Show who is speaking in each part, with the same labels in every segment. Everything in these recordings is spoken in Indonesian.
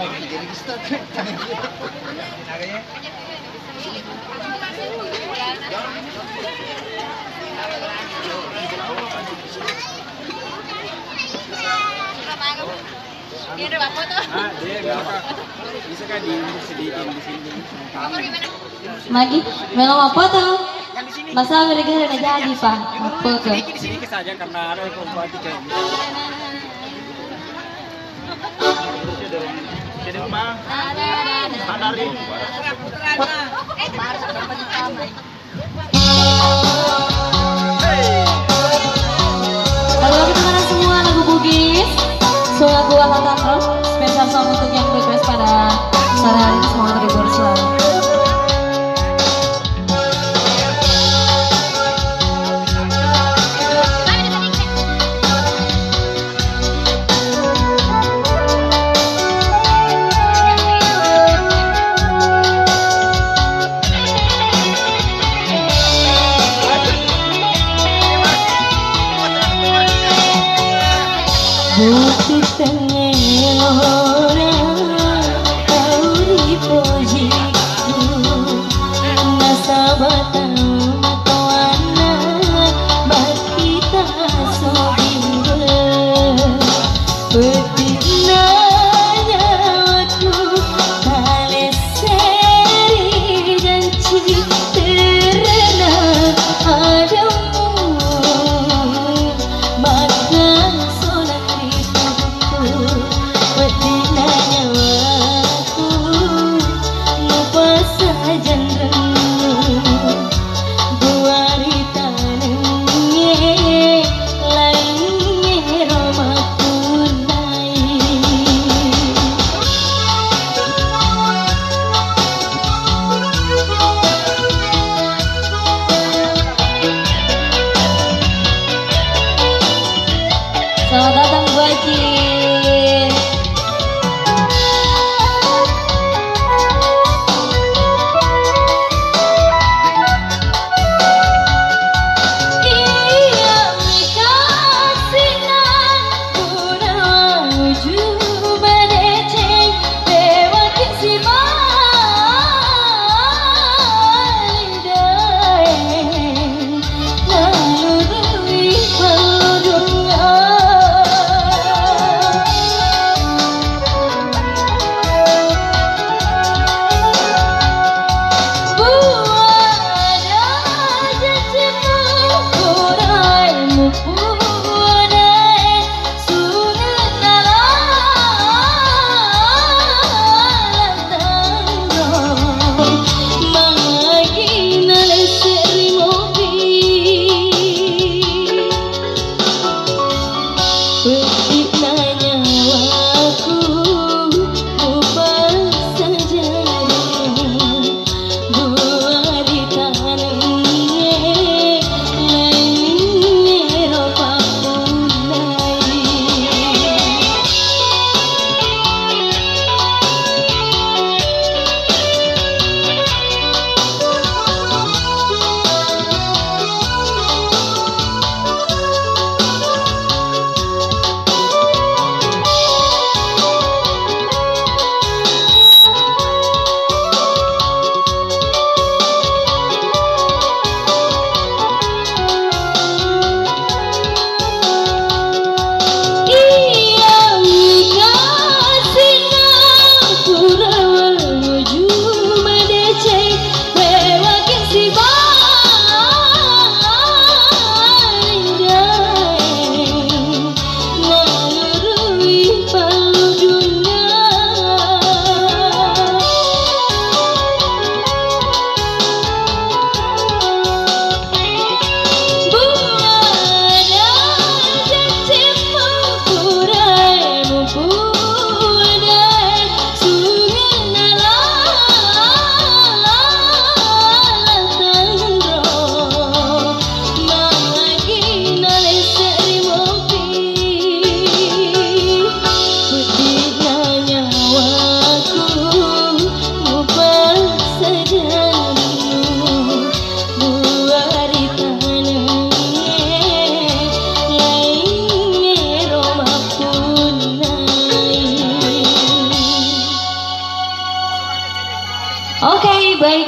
Speaker 1: Ini tuh?
Speaker 2: Ah, dia. Bisa kan di di sini.
Speaker 1: Gimana?
Speaker 3: Lagi, belum apa tuh?
Speaker 2: Di.
Speaker 3: Masa gara-gara udah jadi pak? Apa tuh?
Speaker 2: Sedikit sedikit saja karena ada tiga. Jadi mah sadari.
Speaker 1: Eh,
Speaker 3: Who
Speaker 1: keeps Nobody.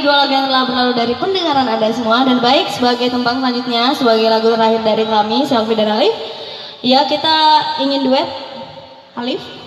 Speaker 1: Dua lagu yang telah berlalu dari pendengaran Anda semua dan baik sebagai tembang selanjutnya sebagai lagu terakhir dari kami Selfie dan Alif. Ya, kita ingin duet Alif